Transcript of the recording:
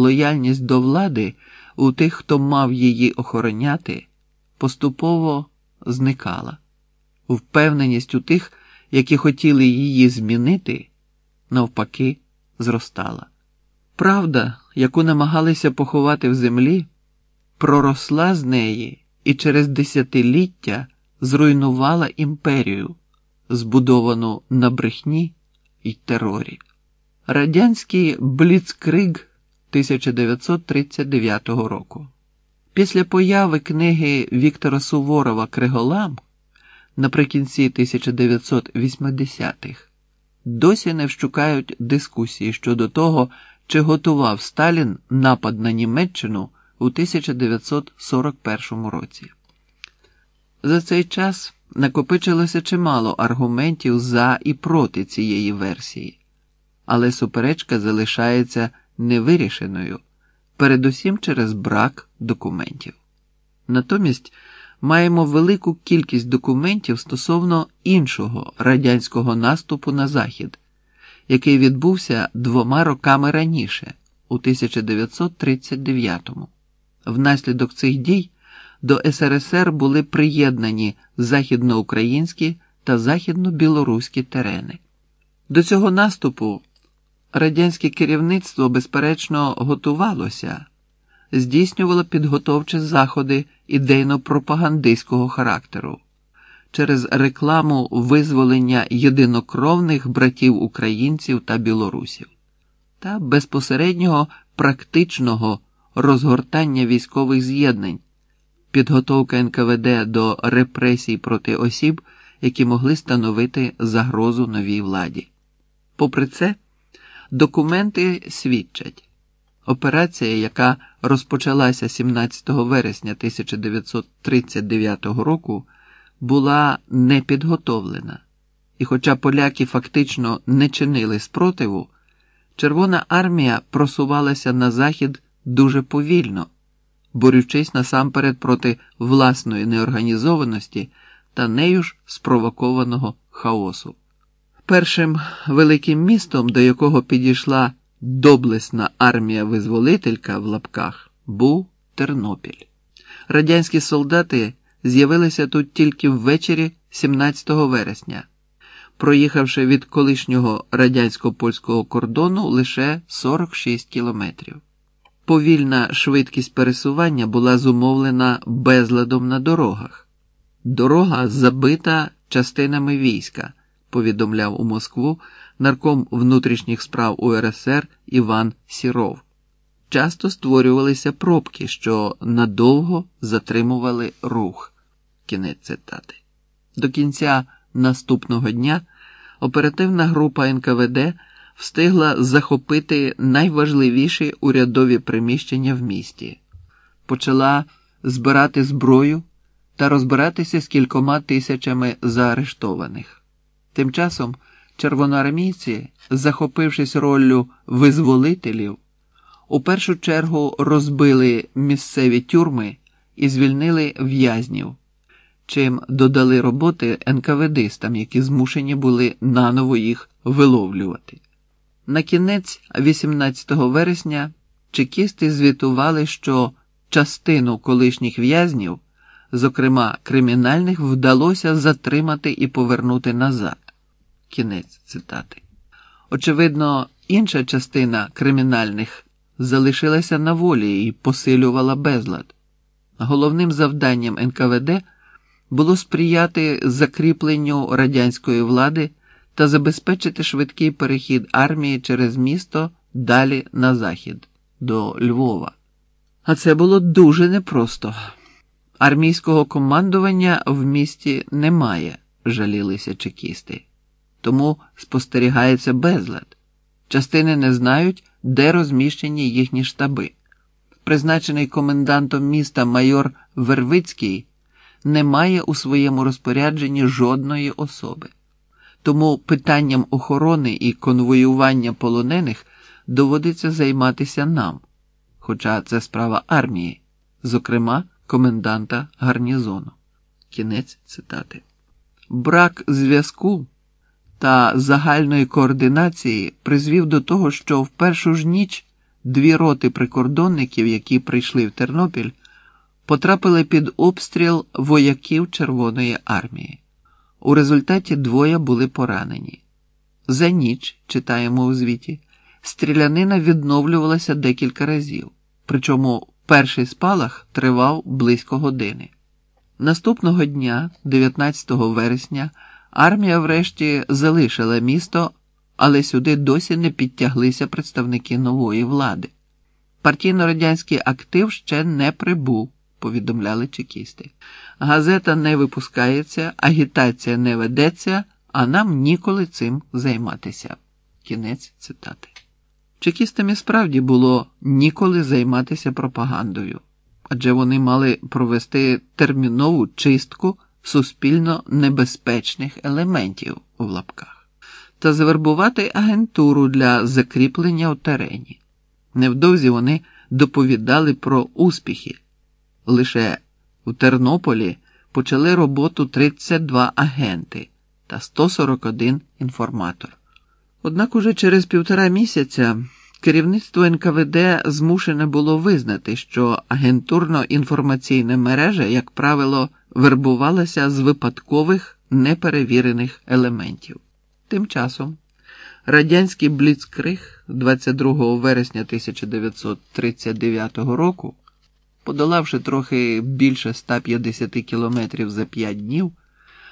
лояльність до влади у тих, хто мав її охороняти, поступово зникала. Впевненість у тих, які хотіли її змінити, навпаки, зростала. Правда, яку намагалися поховати в землі, проросла з неї і через десятиліття зруйнувала імперію, збудовану на брехні й терорі. Радянський Бліцкриг 1939 року. Після появи книги Віктора Суворова Криголам наприкінці 1980-х досі не вщукають дискусії щодо того, чи готував Сталін напад на Німеччину у 1941 році. За цей час накопичилося чимало аргументів за і проти цієї версії, але суперечка залишається невирішеною, передусім через брак документів. Натомість маємо велику кількість документів стосовно іншого радянського наступу на Захід, який відбувся двома роками раніше, у 1939-му. Внаслідок цих дій до СРСР були приєднані західноукраїнські та західно-білоруські терени. До цього наступу радянське керівництво, безперечно, готувалося, здійснювало підготовчі заходи ідейно-пропагандистського характеру через рекламу визволення єдинокровних братів українців та білорусів та безпосереднього практичного розгортання військових з'єднань, підготовка НКВД до репресій проти осіб, які могли становити загрозу новій владі. Попри це, документи свідчать. Операція, яка розпочалася 17 вересня 1939 року, була непідготовлена, і, хоча поляки фактично не чинили спротиву, Червона армія просувалася на захід дуже повільно, борючись насамперед проти власної неорганізованості та нею ж спровокованого хаосу. Першим великим містом, до якого підійшла доблесна армія визволителька в лапках, був Тернопіль. Радянські солдати з'явилися тут тільки ввечері 17 вересня, проїхавши від колишнього радянсько-польського кордону лише 46 кілометрів. Повільна швидкість пересування була зумовлена безладом на дорогах. Дорога забита частинами війська, повідомляв у Москву нарком внутрішніх справ УРСР Іван Сіров. Часто створювалися пробки, що надовго затримували рух. Кінець цитати. До кінця наступного дня оперативна група НКВД встигла захопити найважливіші урядові приміщення в місті, почала збирати зброю та розбиратися з кількома тисячами заарештованих. Тим часом червоноармійці, захопившись роллю визволителів, у першу чергу розбили місцеві тюрми і звільнили в'язнів, чим додали роботи НКВДистам, які змушені були наново їх виловлювати. На кінець 18 вересня чекісти звітували, що частину колишніх в'язнів, зокрема кримінальних, вдалося затримати і повернути назад. Кінець цитати. Очевидно, інша частина кримінальних залишилася на волі і посилювала безлад. Головним завданням НКВД було сприяти закріпленню радянської влади та забезпечити швидкий перехід армії через місто далі на захід до Львова. А це було дуже непросто. Армійського командування в місті немає, жалілися чекісти. Тому спостерігається безлад. Частини не знають, де розміщені їхні штаби. Призначений комендантом міста майор Вервицький не має у своєму розпорядженні жодної особи. Тому питанням охорони і конвоювання полонених доводиться займатися нам, хоча це справа армії, зокрема коменданта гарнізону. Кінець цитати. Брак зв'язку та загальної координації призвів до того, що в першу ж ніч дві роти прикордонників, які прийшли в Тернопіль, потрапили під обстріл вояків Червоної армії. У результаті двоє були поранені. За ніч, читаємо у звіті, стрілянина відновлювалася декілька разів, причому перший спалах тривав близько години. Наступного дня, 19 вересня, армія врешті залишила місто, але сюди досі не підтяглися представники нової влади. Партійно-радянський актив ще не прибув, повідомляли чекісти. Газета не випускається, агітація не ведеться, а нам ніколи цим займатися. Кінець цитати. Чекістам і справді було ніколи займатися пропагандою, адже вони мали провести термінову чистку суспільно небезпечних елементів у лапках та завербувати агентуру для закріплення у терені. Невдовзі вони доповідали про успіхи. Лише у Тернополі почали роботу 32 агенти та 141 інформатор. Однак уже через півтора місяця керівництво НКВД змушене було визнати, що агентурно-інформаційна мережа, як правило, вербувалася з випадкових неперевірених елементів. Тим часом радянський бліцкриг 22 вересня 1939 року, подолавши трохи більше 150 кілометрів за 5 днів,